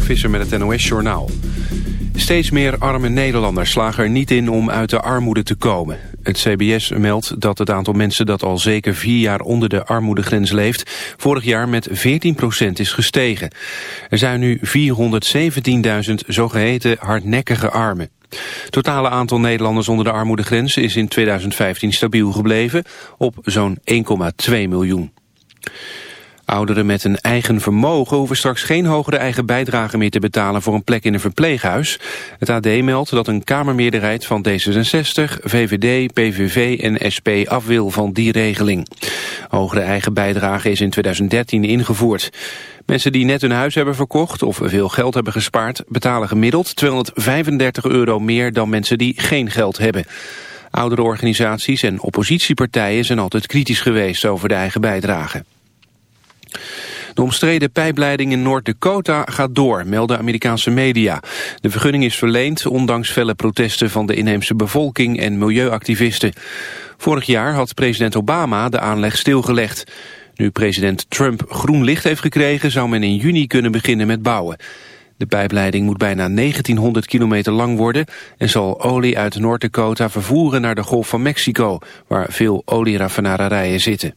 Mark Visser met het NOS Journaal. Steeds meer arme Nederlanders slagen er niet in om uit de armoede te komen. Het CBS meldt dat het aantal mensen dat al zeker vier jaar onder de armoedegrens leeft... vorig jaar met 14% is gestegen. Er zijn nu 417.000 zogeheten hardnekkige armen. Het totale aantal Nederlanders onder de armoedegrens is in 2015 stabiel gebleven op zo'n 1,2 miljoen. Ouderen met een eigen vermogen hoeven straks geen hogere eigen bijdrage meer te betalen voor een plek in een verpleeghuis. Het AD meldt dat een kamermeerderheid van D66, VVD, PVV en SP af wil van die regeling. Hogere eigen bijdrage is in 2013 ingevoerd. Mensen die net hun huis hebben verkocht of veel geld hebben gespaard... betalen gemiddeld 235 euro meer dan mensen die geen geld hebben. Oudere organisaties en oppositiepartijen zijn altijd kritisch geweest over de eigen bijdrage. De omstreden pijpleiding in Noord-Dakota gaat door, melden Amerikaanse media. De vergunning is verleend, ondanks felle protesten van de inheemse bevolking en milieuactivisten. Vorig jaar had president Obama de aanleg stilgelegd. Nu president Trump groen licht heeft gekregen, zou men in juni kunnen beginnen met bouwen. De pijpleiding moet bijna 1900 kilometer lang worden en zal olie uit Noord-Dakota vervoeren naar de Golf van Mexico, waar veel olieraffinaderijen zitten.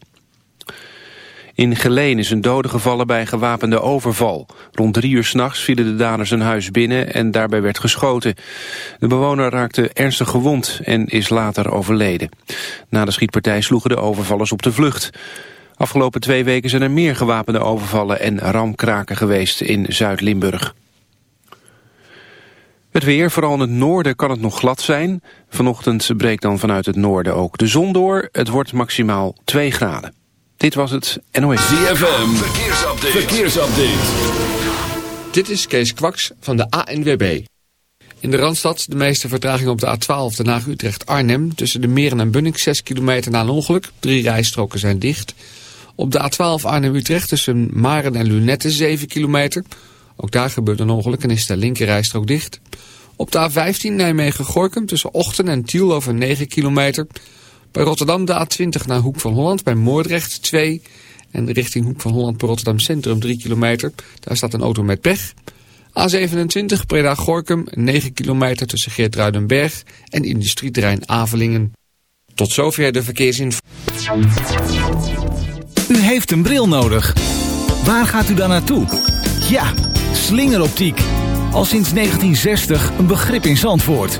In Geleen is een dode gevallen bij een gewapende overval. Rond drie uur s'nachts vielen de daders een huis binnen en daarbij werd geschoten. De bewoner raakte ernstig gewond en is later overleden. Na de schietpartij sloegen de overvallers op de vlucht. Afgelopen twee weken zijn er meer gewapende overvallen en ramkraken geweest in Zuid-Limburg. Het weer, vooral in het noorden kan het nog glad zijn. Vanochtend breekt dan vanuit het noorden ook de zon door. Het wordt maximaal 2 graden. Dit was het NOS. ZFM, verkeersupdate. verkeersupdate. Dit is Kees Kwaks van de ANWB. In de Randstad de meeste vertraging op de A12 Den Haag-Utrecht-Arnhem... tussen de Meren en Bunnik 6 kilometer na een ongeluk. Drie rijstroken zijn dicht. Op de A12 Arnhem-Utrecht tussen Maren en Lunette 7 kilometer. Ook daar gebeurt een ongeluk en is de linkerrijstrook dicht. Op de A15 Nijmegen-Gorkum tussen Ochten en Tiel over 9 kilometer... Bij Rotterdam de A20 naar Hoek van Holland, bij Moordrecht 2. En richting Hoek van Holland bij Rotterdam Centrum 3 kilometer. Daar staat een auto met pech. A27 Breda-Gorkum 9 kilometer tussen Geertruidenberg en industrieterrein Avelingen. Tot zover de verkeersinformatie. U heeft een bril nodig. Waar gaat u dan naartoe? Ja, slingeroptiek. Al sinds 1960 een begrip in Zandvoort.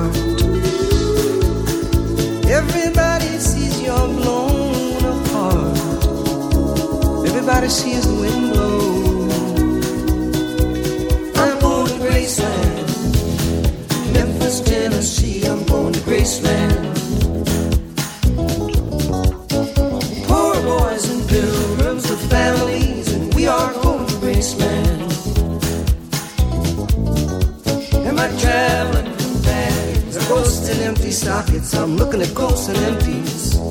I'm going to Graceland, Memphis, Tennessee. I'm going to Graceland. Poor boys and families, and we are going to Graceland. Am I traveling sockets? I'm looking at ghosts and empties.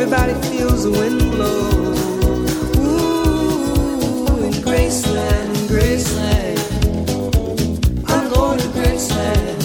Everybody feels the wind blow. Ooh, in Graceland, in Graceland. I'm going to Graceland.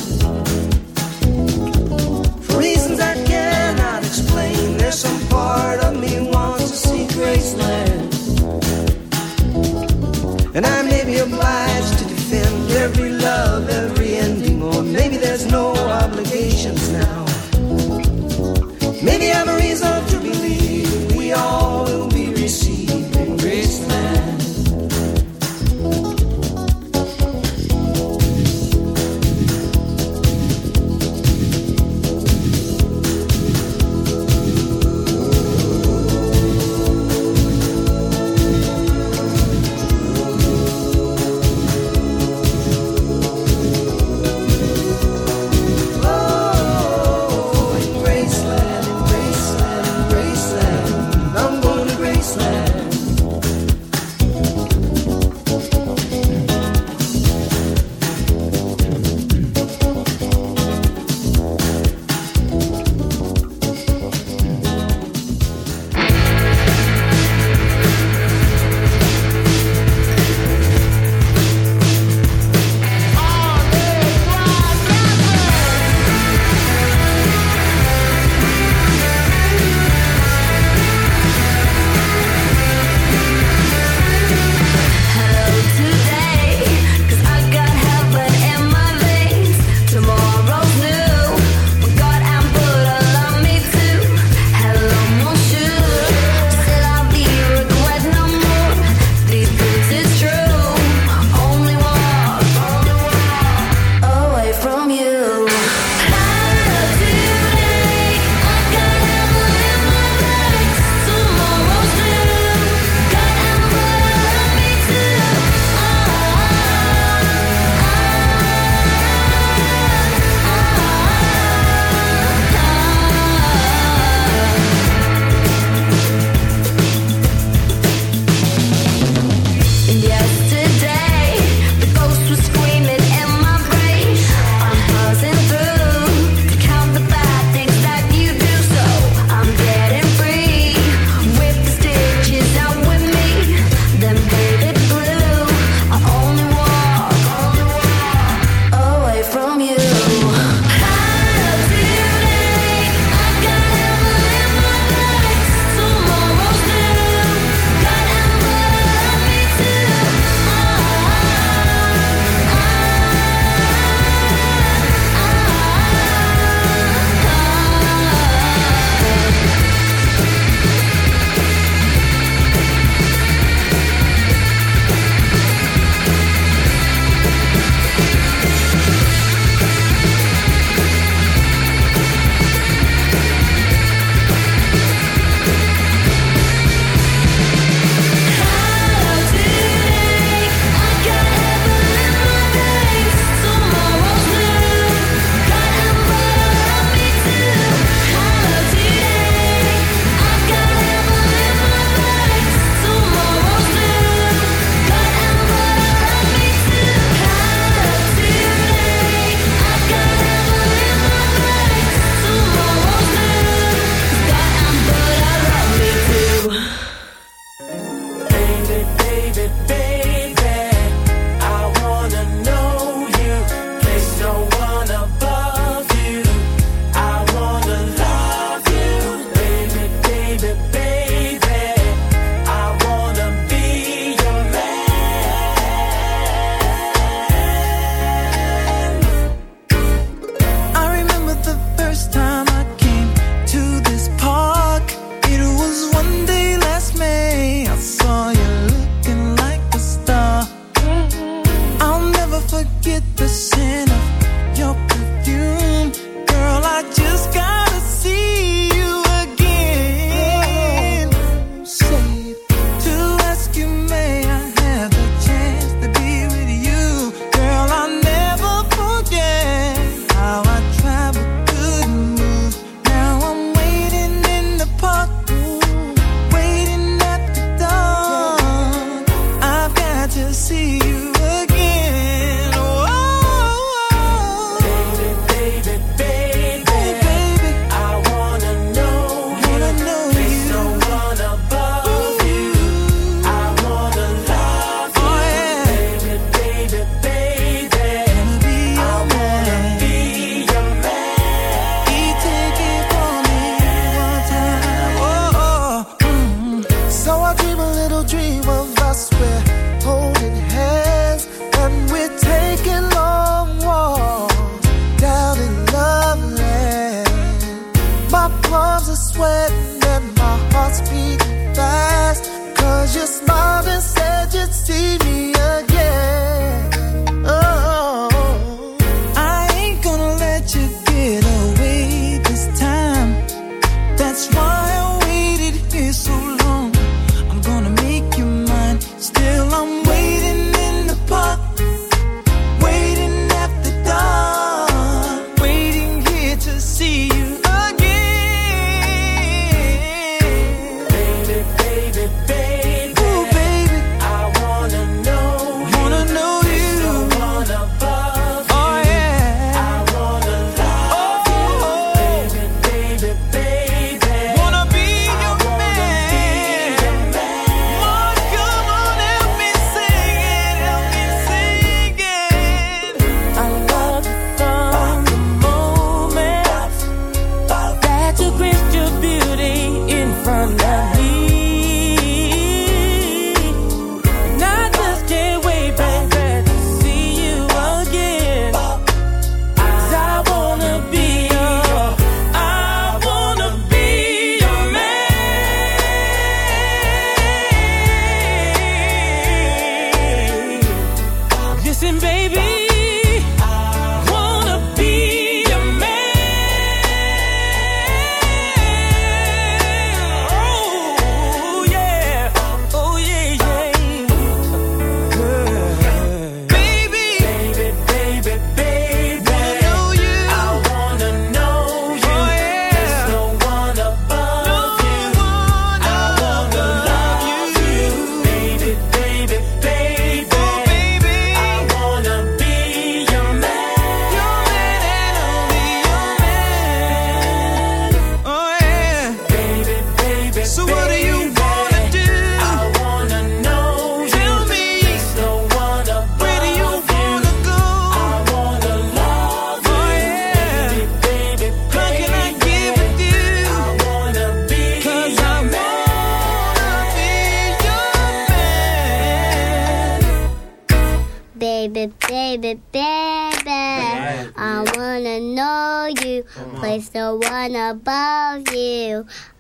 smiled and said you'd see me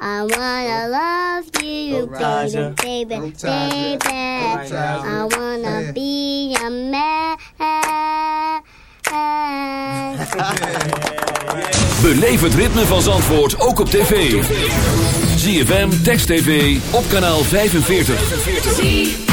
I wanna love you, baby, baby, baby. I wanna be a man. Beleef het ritme van Zandvoort ook op tv. ZFM, Text TV, op kanaal 45.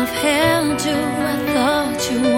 I've held you, I thought you